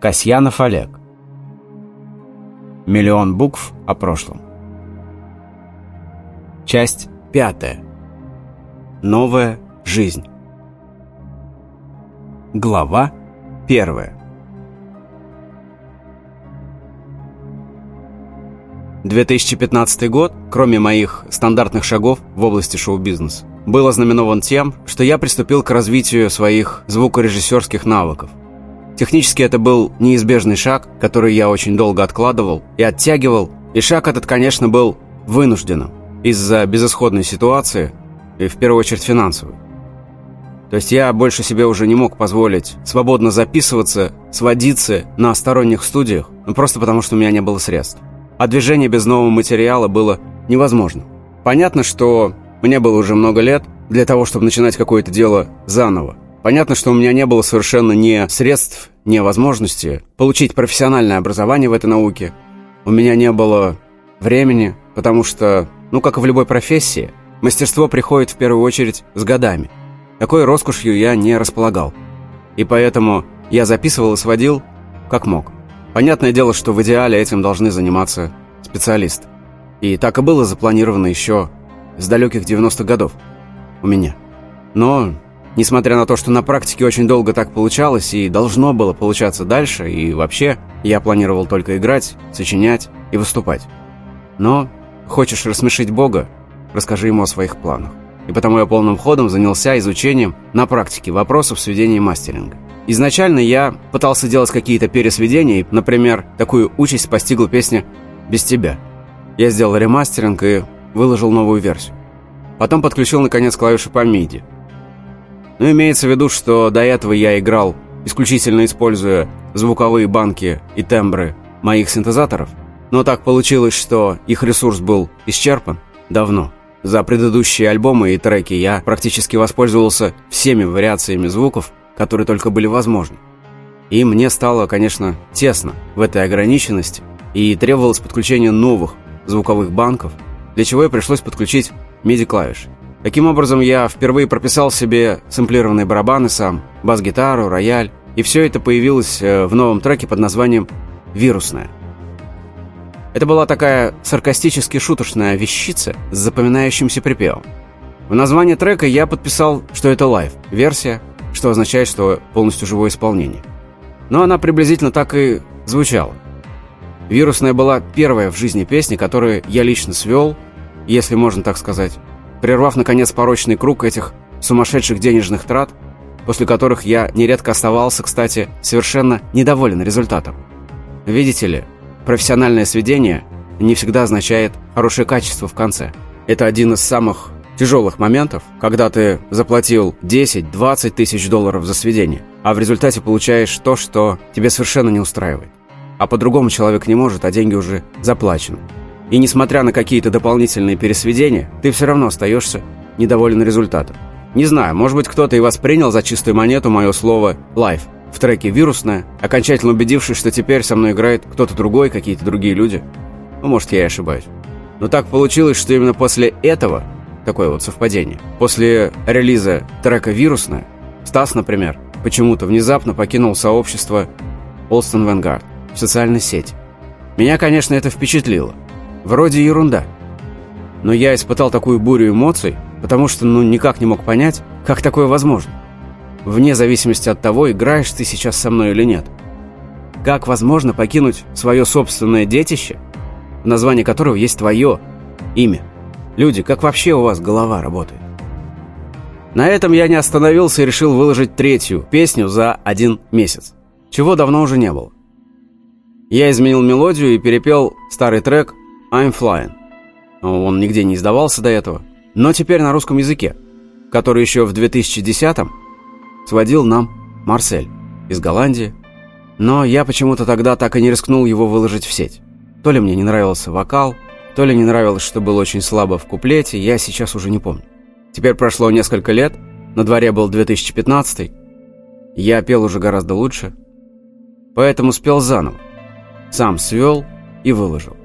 Касьянов Олег. Миллион букв о прошлом. Часть пятая. Новая жизнь. Глава первая. 2015 год, кроме моих стандартных шагов в области шоу-бизнеса, был ознаменован тем, что я приступил к развитию своих звукорежиссерских навыков. Технически это был неизбежный шаг, который я очень долго откладывал и оттягивал, и шаг этот, конечно, был вынужденным из-за безысходной ситуации и, в первую очередь, финансовой. То есть я больше себе уже не мог позволить свободно записываться, сводиться на сторонних студиях, ну, просто потому что у меня не было средств. А движение без нового материала было невозможно. Понятно, что мне было уже много лет для того, чтобы начинать какое-то дело заново. Понятно, что у меня не было совершенно ни средств, ни возможности получить профессиональное образование в этой науке. У меня не было времени, потому что, ну, как и в любой профессии, мастерство приходит в первую очередь с годами. Такой роскошью я не располагал. И поэтому я записывал и сводил, как мог. Понятное дело, что в идеале этим должны заниматься специалисты. И так и было запланировано еще с далеких 90-х годов у меня. Но, несмотря на то, что на практике очень долго так получалось и должно было получаться дальше, и вообще я планировал только играть, сочинять и выступать. Но хочешь рассмешить Бога, расскажи ему о своих планах. И потому я полным ходом занялся изучением на практике вопросов сведения и мастеринга. Изначально я пытался делать какие-то пересведения, например, такую участь постигла песня «Без тебя». Я сделал ремастеринг и выложил новую версию. Потом подключил, наконец, клавиши по MIDI. Но имеется в виду, что до этого я играл, исключительно используя звуковые банки и тембры моих синтезаторов. Но так получилось, что их ресурс был исчерпан давно. За предыдущие альбомы и треки я практически воспользовался всеми вариациями звуков, которые только были возможны. И мне стало, конечно, тесно в этой ограниченности, и требовалось подключение новых звуковых банков – для чего и пришлось подключить MIDI-клавиши. Таким образом, я впервые прописал себе сэмплированные барабаны сам, бас-гитару, рояль, и все это появилось э, в новом треке под названием «Вирусная». Это была такая саркастически шуточная вещица с запоминающимся припевом. В названии трека я подписал, что это лайв-версия, что означает, что полностью живое исполнение. Но она приблизительно так и звучала. «Вирусная» была первая в жизни песня, которую я лично свел если можно так сказать, прервав, наконец, порочный круг этих сумасшедших денежных трат, после которых я нередко оставался, кстати, совершенно недоволен результатом. Видите ли, профессиональное сведение не всегда означает хорошее качество в конце. Это один из самых тяжелых моментов, когда ты заплатил 10-20 тысяч долларов за сведение, а в результате получаешь то, что тебе совершенно не устраивает. А по-другому человек не может, а деньги уже заплачены. И несмотря на какие-то дополнительные пересведения, ты все равно остаешься недоволен результатом. Не знаю, может быть, кто-то и воспринял за чистую монету мое слово «лайф» в треке «Вирусная», окончательно убедившись, что теперь со мной играет кто-то другой, какие-то другие люди. Ну, может, я и ошибаюсь. Но так получилось, что именно после этого, такое вот совпадение, после релиза трека «Вирусная», Стас, например, почему-то внезапно покинул сообщество Олстон Vanguard в социальной сети. Меня, конечно, это впечатлило – Вроде ерунда. Но я испытал такую бурю эмоций, потому что ну никак не мог понять, как такое возможно. Вне зависимости от того, играешь ты сейчас со мной или нет. Как возможно покинуть свое собственное детище, в названии которого есть твое имя? Люди, как вообще у вас голова работает? На этом я не остановился и решил выложить третью песню за один месяц, чего давно уже не было. Я изменил мелодию и перепел старый трек I'm Flying. Он нигде не издавался до этого, но теперь на русском языке, который еще в 2010-м сводил нам Марсель из Голландии. Но я почему-то тогда так и не рискнул его выложить в сеть. То ли мне не нравился вокал, то ли не нравилось, что было очень слабо в куплете, я сейчас уже не помню. Теперь прошло несколько лет, на дворе был 2015 я пел уже гораздо лучше, поэтому спел заново. Сам свел и выложил.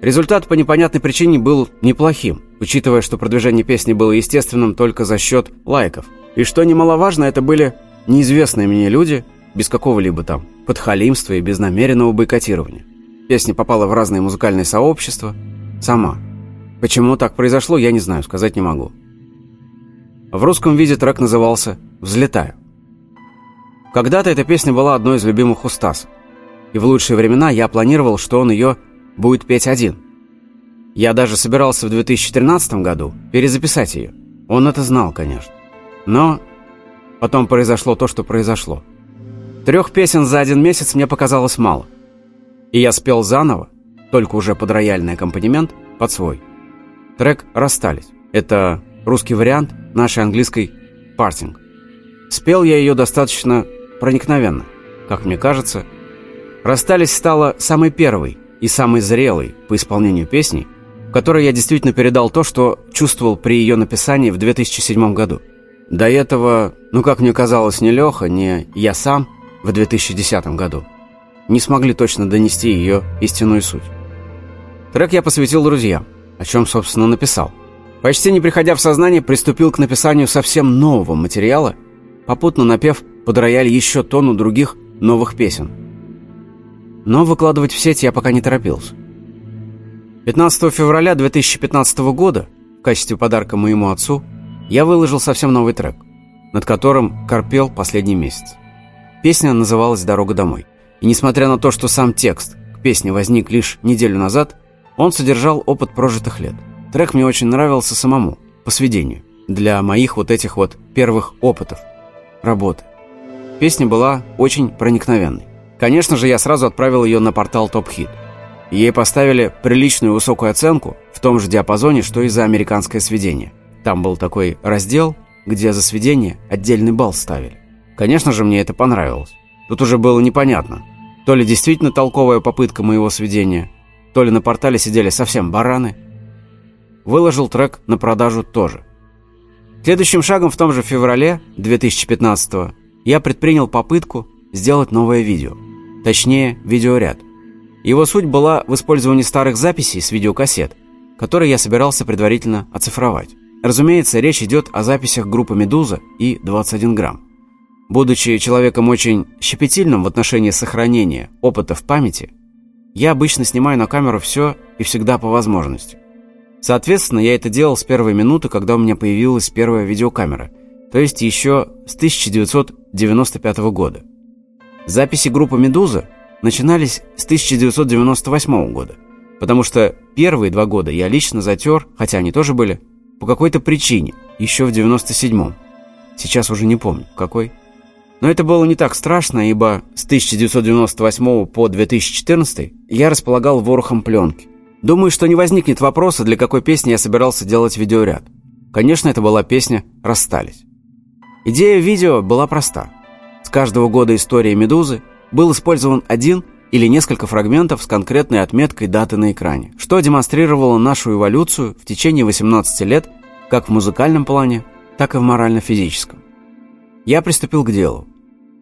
Результат по непонятной причине был неплохим, учитывая, что продвижение песни было естественным только за счет лайков. И что немаловажно, это были неизвестные мне люди, без какого-либо там подхалимства и без намеренного бойкотирования. Песня попала в разные музыкальные сообщества. Сама. Почему так произошло, я не знаю, сказать не могу. В русском виде трек назывался «Взлетаю». Когда-то эта песня была одной из любимых у Стаса. И в лучшие времена я планировал, что он ее будет петь один. Я даже собирался в 2013 году перезаписать ее. Он это знал, конечно. Но потом произошло то, что произошло. Трех песен за один месяц мне показалось мало. И я спел заново, только уже под рояльный аккомпанемент, под свой. Трек «Расстались». Это русский вариант нашей английской «Parting». Спел я ее достаточно проникновенно, как мне кажется. «Расстались» стала самой первой и самой зрелой по исполнению песни, в которой я действительно передал то, что чувствовал при ее написании в 2007 году. До этого, ну как мне казалось, ни Леха, ни я сам в 2010 году не смогли точно донести ее истинную суть. Трек я посвятил друзьям, о чем, собственно, написал. Почти не приходя в сознание, приступил к написанию совсем нового материала, попутно напев под рояль еще тонну других новых песен. Но выкладывать в сеть я пока не торопился. 15 февраля 2015 года в качестве подарка моему отцу я выложил совсем новый трек, над которым корпел последний месяц. Песня называлась «Дорога домой». И несмотря на то, что сам текст к песне возник лишь неделю назад, он содержал опыт прожитых лет. Трек мне очень нравился самому, по сведению, для моих вот этих вот первых опытов, работы. Песня была очень проникновенной. Конечно же, я сразу отправил ее на портал Hit. Ей поставили приличную высокую оценку в том же диапазоне, что и за американское сведение. Там был такой раздел, где за сведение отдельный балл ставили. Конечно же, мне это понравилось. Тут уже было непонятно, то ли действительно толковая попытка моего сведения, то ли на портале сидели совсем бараны. Выложил трек на продажу тоже. Следующим шагом в том же феврале 2015 я предпринял попытку сделать новое видео. Точнее, видеоряд. Его суть была в использовании старых записей с видеокассет, которые я собирался предварительно оцифровать. Разумеется, речь идет о записях группы «Медуза» и «21 грамм». Будучи человеком очень щепетильным в отношении сохранения опыта в памяти, я обычно снимаю на камеру все и всегда по возможности. Соответственно, я это делал с первой минуты, когда у меня появилась первая видеокамера, то есть еще с 1995 года. Записи группы «Медуза» начинались с 1998 года, потому что первые два года я лично затер, хотя они тоже были, по какой-то причине, еще в 97-м. Сейчас уже не помню, какой. Но это было не так страшно, ибо с 1998 по 2014 я располагал ворохом пленки. Думаю, что не возникнет вопроса, для какой песни я собирался делать видеоряд. Конечно, это была песня «Расстались». Идея видео была проста. С каждого года истории «Медузы» был использован один или несколько фрагментов с конкретной отметкой даты на экране, что демонстрировало нашу эволюцию в течение 18 лет как в музыкальном плане, так и в морально-физическом. Я приступил к делу.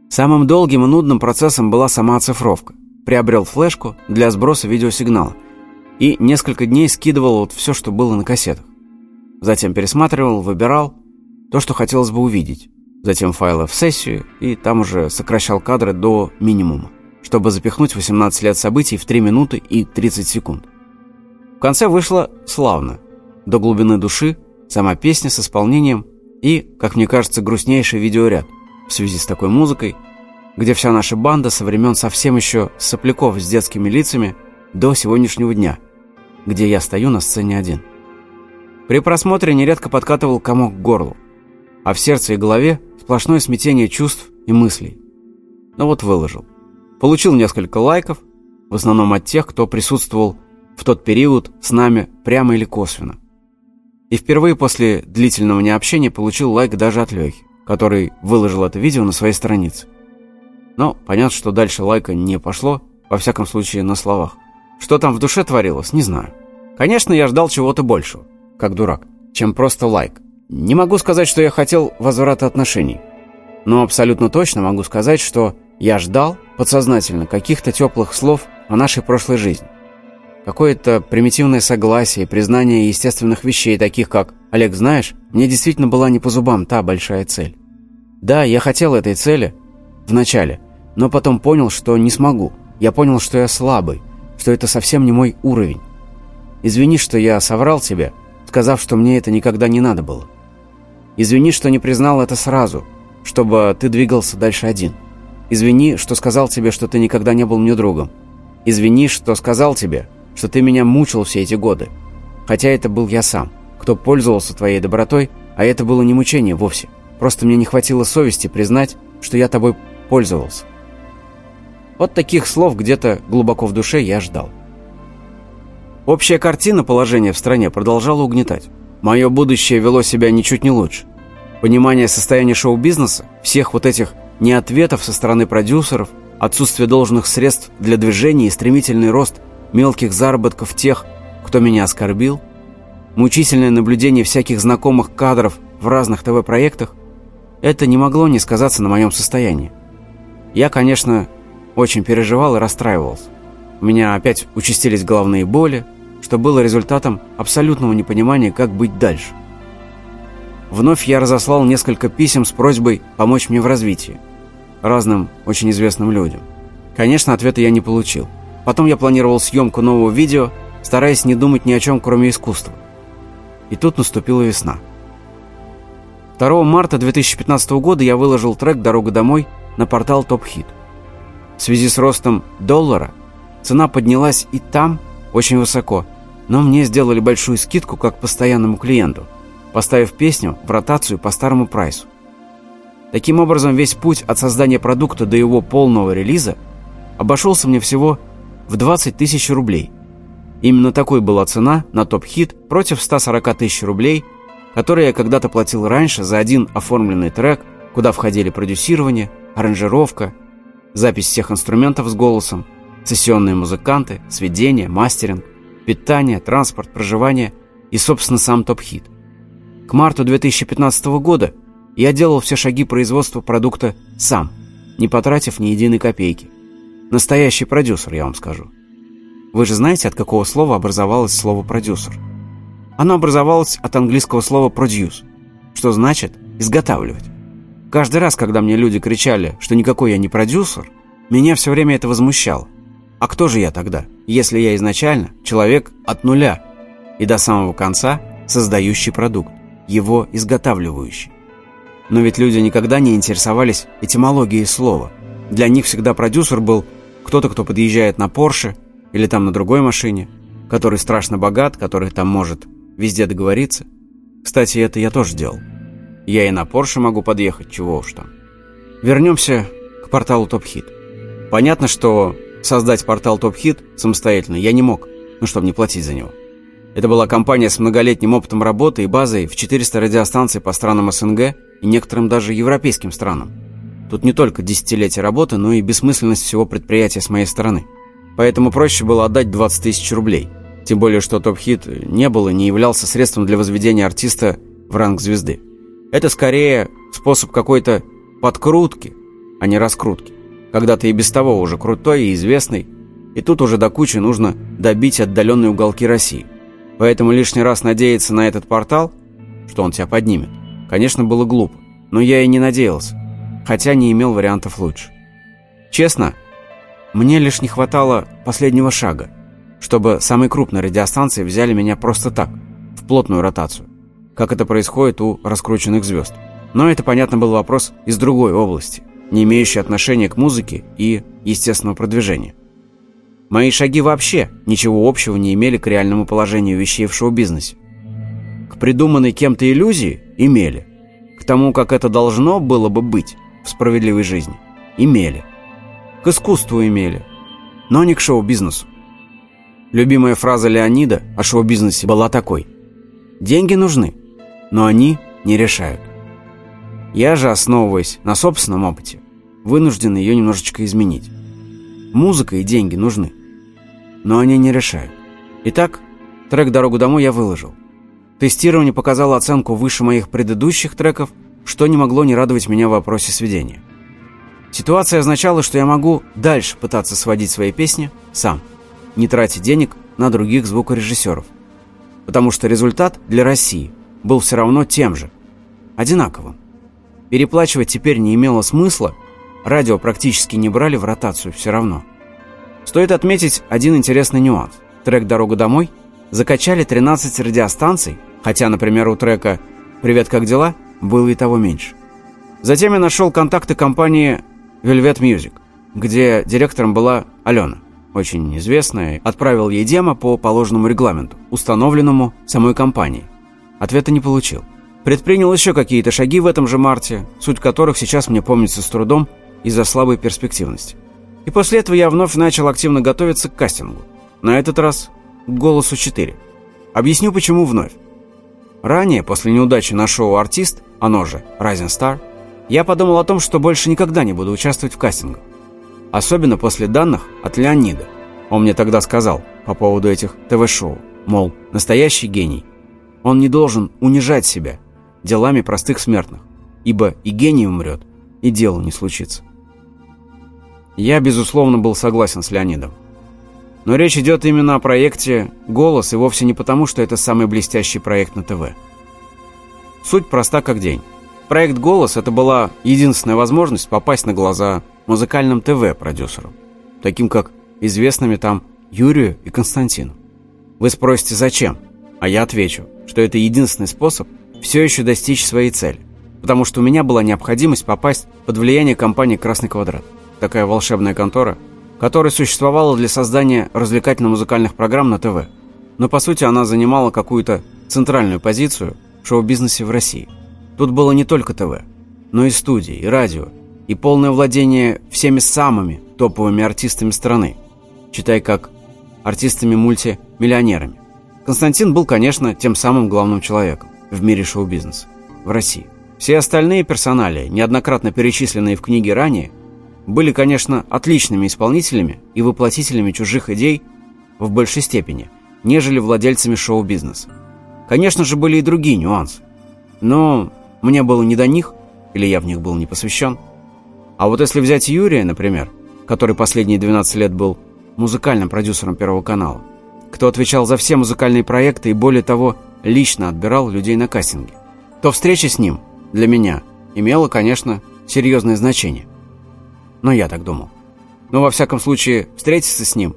Самым долгим и нудным процессом была сама оцифровка. Приобрел флешку для сброса видеосигнала и несколько дней скидывал вот все, что было на кассетах. Затем пересматривал, выбирал то, что хотелось бы увидеть. Затем файлы в сессию и там уже сокращал кадры до минимума чтобы запихнуть 18 лет событий в 3 минуты и 30 секунд. В конце вышло славно. До глубины души, сама песня с исполнением и, как мне кажется, грустнейший видеоряд в связи с такой музыкой, где вся наша банда со времен совсем еще сопляков с детскими лицами до сегодняшнего дня, где я стою на сцене один. При просмотре нередко подкатывал комок к горлу, а в сердце и голове сплошное смятение чувств и мыслей. Но вот выложил. Получил несколько лайков, в основном от тех, кто присутствовал в тот период с нами прямо или косвенно. И впервые после длительного необщения получил лайк даже от Лехи, который выложил это видео на своей странице. Но понятно, что дальше лайка не пошло, во всяком случае на словах. Что там в душе творилось, не знаю. Конечно, я ждал чего-то большего, как дурак, чем просто лайк. Не могу сказать, что я хотел возврата отношений. Но абсолютно точно могу сказать, что я ждал, подсознательно, каких-то теплых слов о нашей прошлой жизни. Какое-то примитивное согласие, признание естественных вещей, таких как «Олег, знаешь, мне действительно была не по зубам та большая цель». Да, я хотел этой цели в начале, Но потом понял, что не смогу. Я понял, что я слабый, что это совсем не мой уровень. Извини, что я соврал тебе, сказав, что мне это никогда не надо было. Извини, что не признал это сразу, чтобы ты двигался дальше один. Извини, что сказал тебе, что ты никогда не был мне другом. Извини, что сказал тебе, что ты меня мучил все эти годы. Хотя это был я сам, кто пользовался твоей добротой, а это было не мучение вовсе. Просто мне не хватило совести признать, что я тобой пользовался. Вот таких слов где-то глубоко в душе я ждал. Общая картина положения в стране продолжала угнетать. Мое будущее вело себя ничуть не лучше. Понимание состояния шоу-бизнеса, всех вот этих неответов со стороны продюсеров, отсутствие должных средств для движения и стремительный рост мелких заработков тех, кто меня оскорбил, мучительное наблюдение всяких знакомых кадров в разных ТВ-проектах, это не могло не сказаться на моем состоянии. Я, конечно, очень переживал и расстраивался. У меня опять участились головные боли, что было результатом абсолютного непонимания, как быть дальше. Вновь я разослал несколько писем с просьбой помочь мне в развитии. Разным, очень известным людям. Конечно, ответа я не получил. Потом я планировал съемку нового видео, стараясь не думать ни о чем, кроме искусства. И тут наступила весна. 2 марта 2015 года я выложил трек «Дорога домой» на портал Top Hit. В связи с ростом доллара цена поднялась и там очень высоко, но мне сделали большую скидку как постоянному клиенту – поставив песню в ротацию по старому прайсу. Таким образом, весь путь от создания продукта до его полного релиза обошелся мне всего в 20 тысяч рублей. Именно такой была цена на топ-хит против 140 тысяч рублей, которые я когда-то платил раньше за один оформленный трек, куда входили продюсирование, аранжировка, запись всех инструментов с голосом, сессионные музыканты, сведения, мастеринг, питание, транспорт, проживание и, собственно, сам топ-хит – к марту 2015 года я делал все шаги производства продукта сам, не потратив ни единой копейки. Настоящий продюсер, я вам скажу. Вы же знаете, от какого слова образовалось слово «продюсер»? Оно образовалось от английского слова «produce», что значит «изготавливать». Каждый раз, когда мне люди кричали, что никакой я не продюсер, меня все время это возмущало. А кто же я тогда, если я изначально человек от нуля и до самого конца создающий продукт? его изготавливающий. Но ведь люди никогда не интересовались этимологией слова. Для них всегда продюсер был кто-то, кто подъезжает на Порше или там на другой машине, который страшно богат, который там может везде договориться. Кстати, это я тоже делал. Я и на Порше могу подъехать, чего уж там. Вернемся к порталу ТОПХИТ. Понятно, что создать портал ТОПХИТ самостоятельно я не мог, ну чтобы не платить за него. Это была компания с многолетним опытом работы и базой в 400 радиостанций по странам СНГ и некоторым даже европейским странам. Тут не только десятилетие работы, но и бессмысленность всего предприятия с моей стороны. Поэтому проще было отдать 20 тысяч рублей. Тем более, что топ-хит не был и не являлся средством для возведения артиста в ранг звезды. Это скорее способ какой-то подкрутки, а не раскрутки. Когда ты и без того уже крутой и известный, и тут уже до кучи нужно добить отдаленные уголки России – Поэтому лишний раз надеяться на этот портал, что он тебя поднимет, конечно, было глупо. Но я и не надеялся, хотя не имел вариантов лучше. Честно, мне лишь не хватало последнего шага, чтобы самые крупные радиостанции взяли меня просто так, в плотную ротацию, как это происходит у раскрученных звезд. Но это, понятно, был вопрос из другой области, не имеющий отношения к музыке и естественного продвижения. Мои шаги вообще ничего общего не имели к реальному положению вещей в шоу-бизнесе. К придуманной кем-то иллюзии имели. К тому, как это должно было бы быть в справедливой жизни, имели. К искусству имели, но не к шоу-бизнесу. Любимая фраза Леонида о шоу-бизнесе была такой. «Деньги нужны, но они не решают». Я же, основываясь на собственном опыте, вынужден ее немножечко изменить. Музыка и деньги нужны но они не решают. Итак, трек «Дорогу домой» я выложил. Тестирование показало оценку выше моих предыдущих треков, что не могло не радовать меня в вопросе сведения. Ситуация означала, что я могу дальше пытаться сводить свои песни сам, не тратя денег на других звукорежиссеров. Потому что результат для России был все равно тем же, одинаковым. Переплачивать теперь не имело смысла, радио практически не брали в ротацию все равно. Стоит отметить один интересный нюанс. Трек «Дорога домой» закачали 13 радиостанций, хотя, например, у трека «Привет, как дела?» было и того меньше. Затем я нашел контакты компании Velvet Music, где директором была Алена, очень известная, отправил ей демо по положенному регламенту, установленному самой компанией. Ответа не получил. Предпринял еще какие-то шаги в этом же марте, суть которых сейчас мне помнится с трудом из-за слабой перспективности. И после этого я вновь начал активно готовиться к кастингу. На этот раз к «Голосу 4». Объясню, почему вновь. Ранее, после неудачи на шоу «Артист», оно же «Rising Star», я подумал о том, что больше никогда не буду участвовать в кастингах. Особенно после данных от Леонида. Он мне тогда сказал по поводу этих ТВ-шоу, мол, настоящий гений. Он не должен унижать себя делами простых смертных, ибо и гений умрет, и дело не случится. Я, безусловно, был согласен с Леонидом. Но речь идет именно о проекте «Голос» и вовсе не потому, что это самый блестящий проект на ТВ. Суть проста как день. Проект «Голос» — это была единственная возможность попасть на глаза музыкальным ТВ-продюсерам, таким как известными там Юрию и Константину. Вы спросите, зачем? А я отвечу, что это единственный способ все еще достичь своей цели, потому что у меня была необходимость попасть под влияние компании «Красный квадрат», такая волшебная контора, которая существовала для создания развлекательно-музыкальных программ на ТВ. Но по сути она занимала какую-то центральную позицию в шоу-бизнесе в России. Тут было не только ТВ, но и студии, и радио, и полное владение всеми самыми топовыми артистами страны, читай как артистами-мультимиллионерами. Константин был, конечно, тем самым главным человеком в мире шоу-бизнеса, в России. Все остальные персонали, неоднократно перечисленные в книге ранее, были, конечно, отличными исполнителями и воплотителями чужих идей в большей степени, нежели владельцами шоу-бизнеса. Конечно же, были и другие нюансы. Но мне было не до них, или я в них был не посвящен. А вот если взять Юрия, например, который последние 12 лет был музыкальным продюсером Первого канала, кто отвечал за все музыкальные проекты и, более того, лично отбирал людей на кастинге, то встреча с ним для меня имела, конечно, серьезное значение. Но я так думал. Но, во всяком случае, встретиться с ним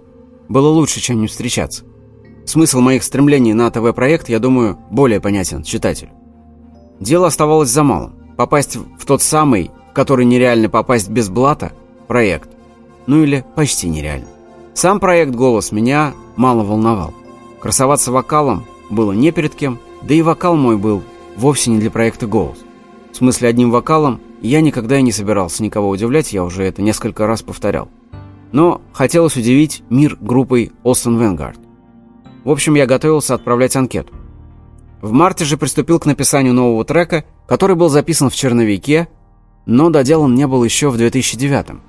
было лучше, чем не встречаться. Смысл моих стремлений на ТВ-проект, я думаю, более понятен читателю. Дело оставалось за малым. Попасть в тот самый который нереально попасть без блата, проект. Ну или почти нереально. Сам проект «Голос» меня мало волновал. Красоваться вокалом было не перед кем, да и вокал мой был вовсе не для проекта «Голос». В смысле, одним вокалом я никогда и не собирался никого удивлять, я уже это несколько раз повторял. Но хотелось удивить мир группой Austin Vanguard. В общем, я готовился отправлять анкету. В марте же приступил к написанию нового трека, который был записан в черновике но доделан не был еще в 2009 -м.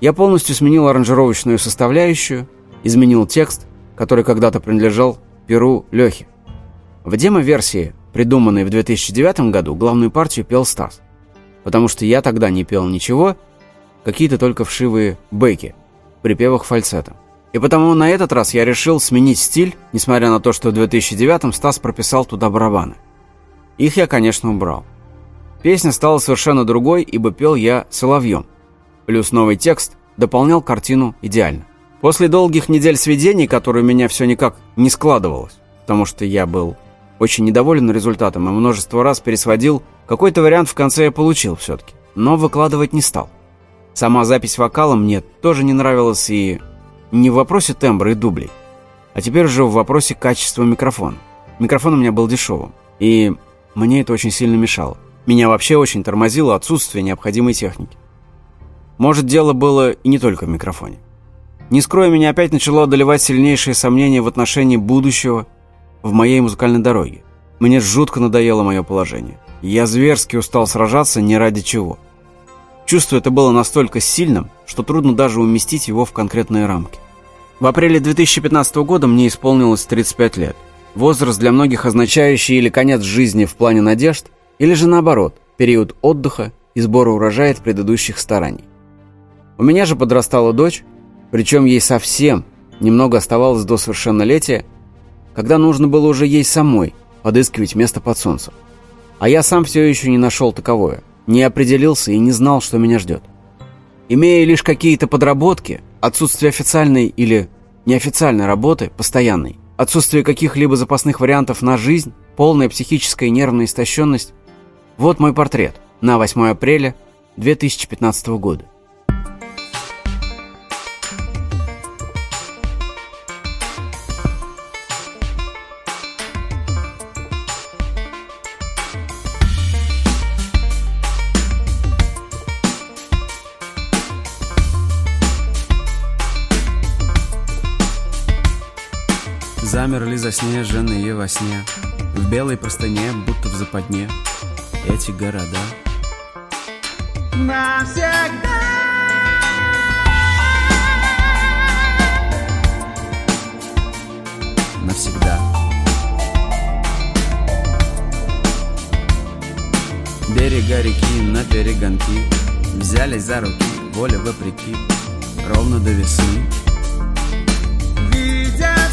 Я полностью сменил аранжировочную составляющую, изменил текст, который когда-то принадлежал Перу Лехе. В демо-версии, придуманной в 2009 году, главную партию пел Стас. Потому что я тогда не пел ничего, какие-то только вшивые бэки, припевах фальцетом. И потому на этот раз я решил сменить стиль, несмотря на то, что в 2009 Стас прописал туда барабаны. Их я, конечно, убрал. Песня стала совершенно другой, ибо пел я соловьем. Плюс новый текст дополнял картину идеально. После долгих недель сведений, которые у меня все никак не складывалось, потому что я был очень недоволен результатом и множество раз пересводил, какой-то вариант в конце я получил все-таки, но выкладывать не стал. Сама запись вокала мне тоже не нравилась и не в вопросе тембра и дублей, а теперь уже в вопросе качества микрофона. Микрофон у меня был дешевым, и мне это очень сильно мешало. Меня вообще очень тормозило отсутствие необходимой техники. Может, дело было и не только в микрофоне. Не скрою, меня опять начало одолевать сильнейшее сомнение в отношении будущего в моей музыкальной дороге. Мне жутко надоело мое положение. Я зверски устал сражаться не ради чего. Чувство это было настолько сильным, что трудно даже уместить его в конкретные рамки. В апреле 2015 года мне исполнилось 35 лет. Возраст для многих означающий или конец жизни в плане надежд, или же наоборот, период отдыха и сбора урожая от предыдущих стараний. У меня же подрастала дочь, причем ей совсем немного оставалось до совершеннолетия, когда нужно было уже ей самой подыскивать место под солнцем. А я сам все еще не нашел таковое, не определился и не знал, что меня ждет. Имея лишь какие-то подработки, отсутствие официальной или неофициальной работы, постоянной, отсутствие каких-либо запасных вариантов на жизнь, полная психическая и нервная истощенность – вот мой портрет на 8 апреля 2015 года. Замерли заснеженные во сне. В белой простыне, будто в западне. Эти города. Навсегда. Навсегда. Берега реки на перегонки. Взялись за руки, воля вопреки. Ровно до весны. Видят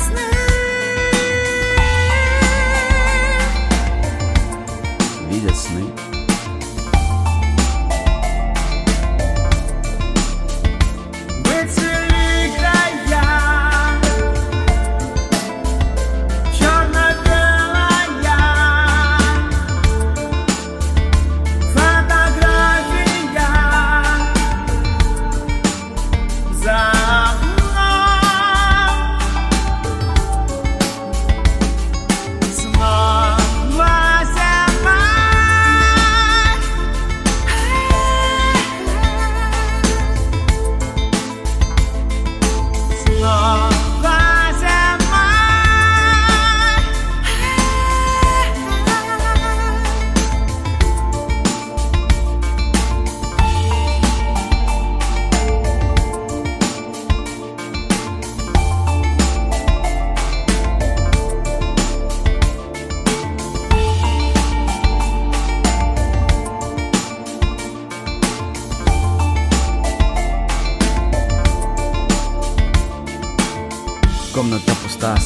Liga Snake.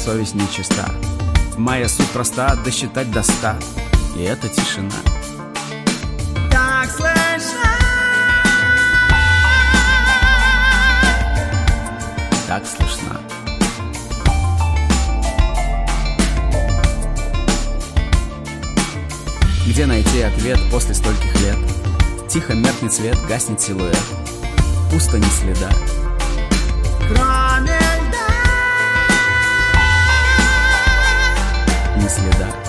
Совесть нечиста Моя суть проста, досчитать до ста. И это тишина. Так слышно? Так слышно. Где найти ответ после стольких лет? Тихо меркнет свет, гаснет силуэт. Пусто ни следа. Кроме следа.